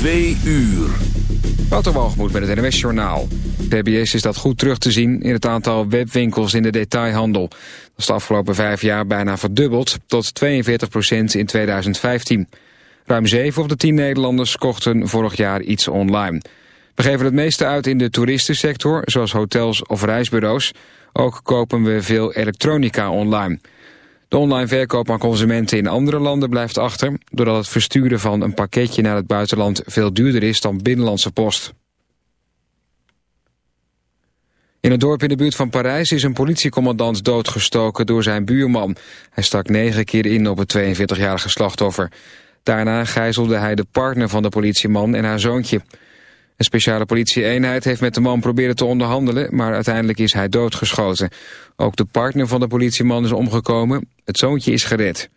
Twee uur. Waterwalgemoed met het NWS Journaal. PBS is dat goed terug te zien in het aantal webwinkels in de detailhandel. Dat is de afgelopen vijf jaar bijna verdubbeld tot 42% in 2015. Ruim 7 op de 10 Nederlanders kochten vorig jaar iets online. We geven het meeste uit in de toeristensector, zoals hotels of reisbureaus. Ook kopen we veel elektronica online. De online verkoop aan consumenten in andere landen blijft achter... doordat het versturen van een pakketje naar het buitenland veel duurder is dan binnenlandse post. In het dorp in de buurt van Parijs is een politiecommandant doodgestoken door zijn buurman. Hij stak negen keer in op het 42-jarige slachtoffer. Daarna gijzelde hij de partner van de politieman en haar zoontje. Een speciale politieeenheid heeft met de man proberen te onderhandelen... maar uiteindelijk is hij doodgeschoten. Ook de partner van de politieman is omgekomen. Het zoontje is gered.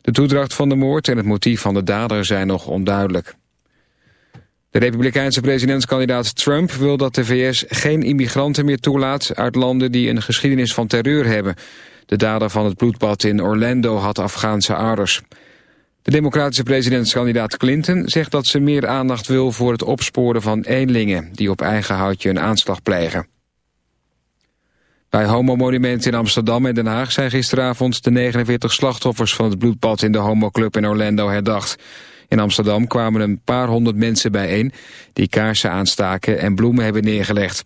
De toedracht van de moord en het motief van de dader zijn nog onduidelijk. De republikeinse presidentskandidaat Trump wil dat de VS geen immigranten meer toelaat... uit landen die een geschiedenis van terreur hebben. De dader van het bloedbad in Orlando had Afghaanse ouders... De democratische presidentskandidaat Clinton zegt dat ze meer aandacht wil voor het opsporen van eenlingen die op eigen houtje een aanslag plegen. Bij homomonumenten in Amsterdam en Den Haag zijn gisteravond de 49 slachtoffers van het bloedbad in de homoclub in Orlando herdacht. In Amsterdam kwamen een paar honderd mensen bijeen die kaarsen aanstaken en bloemen hebben neergelegd.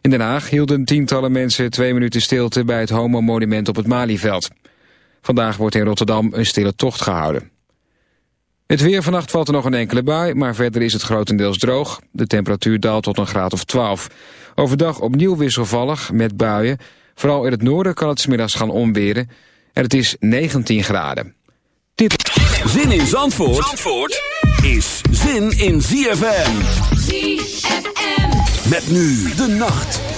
In Den Haag hielden tientallen mensen twee minuten stilte bij het homomonument op het Malieveld. Vandaag wordt in Rotterdam een stille tocht gehouden. Het weer vannacht valt er nog een enkele bui, maar verder is het grotendeels droog. De temperatuur daalt tot een graad of 12. Overdag opnieuw wisselvallig met buien. Vooral in het noorden kan het smiddags gaan omweren. En het is 19 graden. Dit... Zin in Zandvoort, Zandvoort is zin in ZFM. ZFM. Met nu de nacht.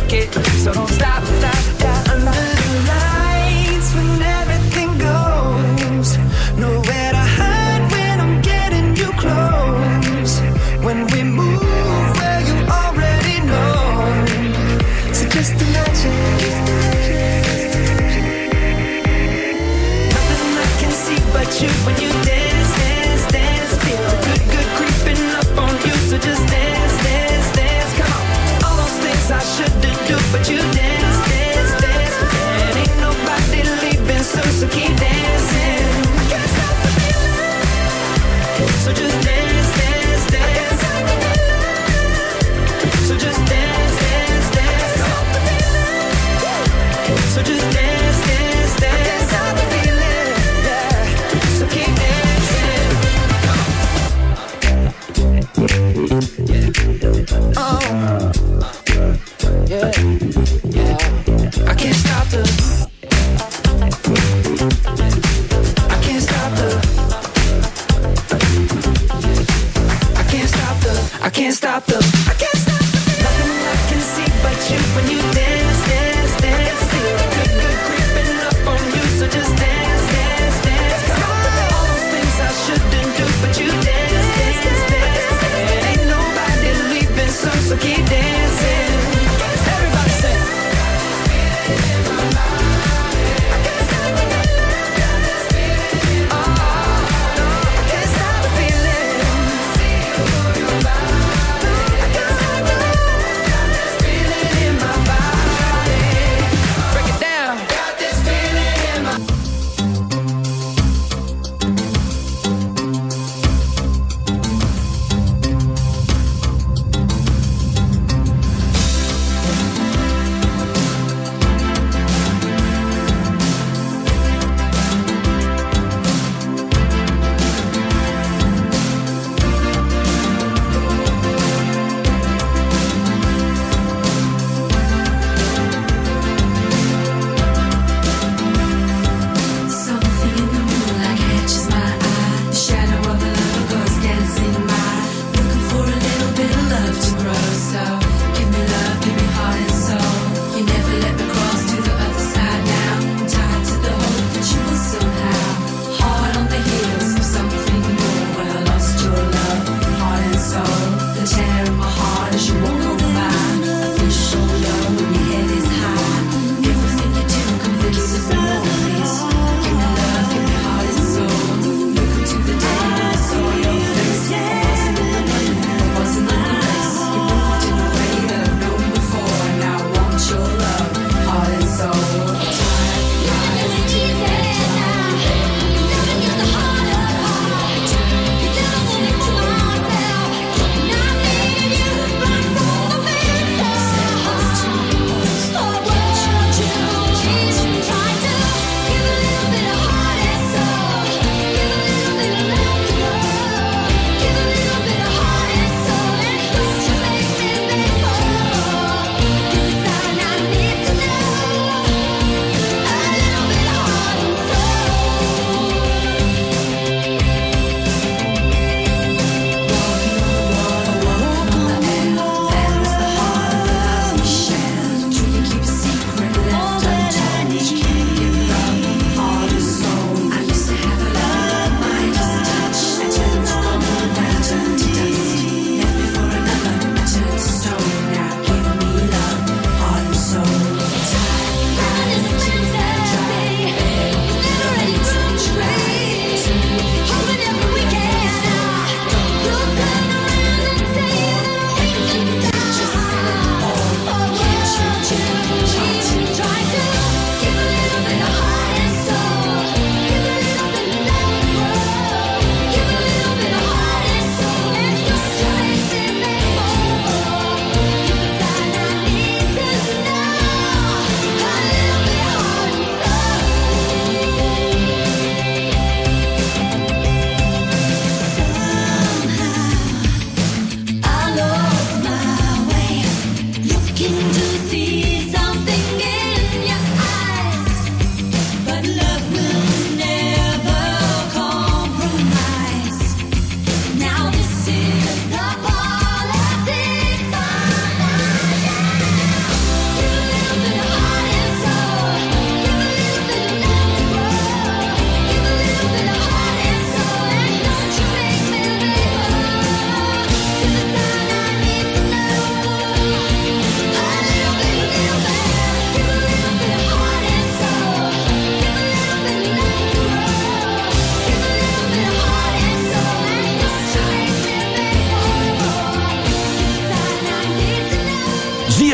it, so don't stop, stop, stop.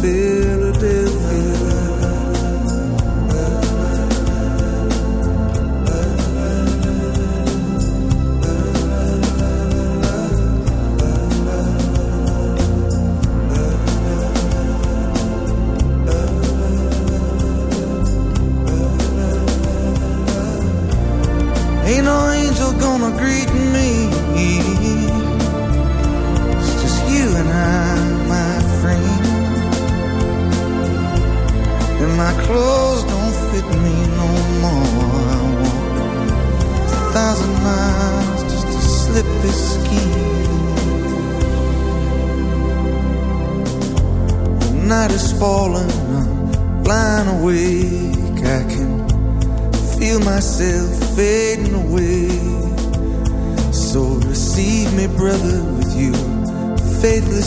Philadelphia.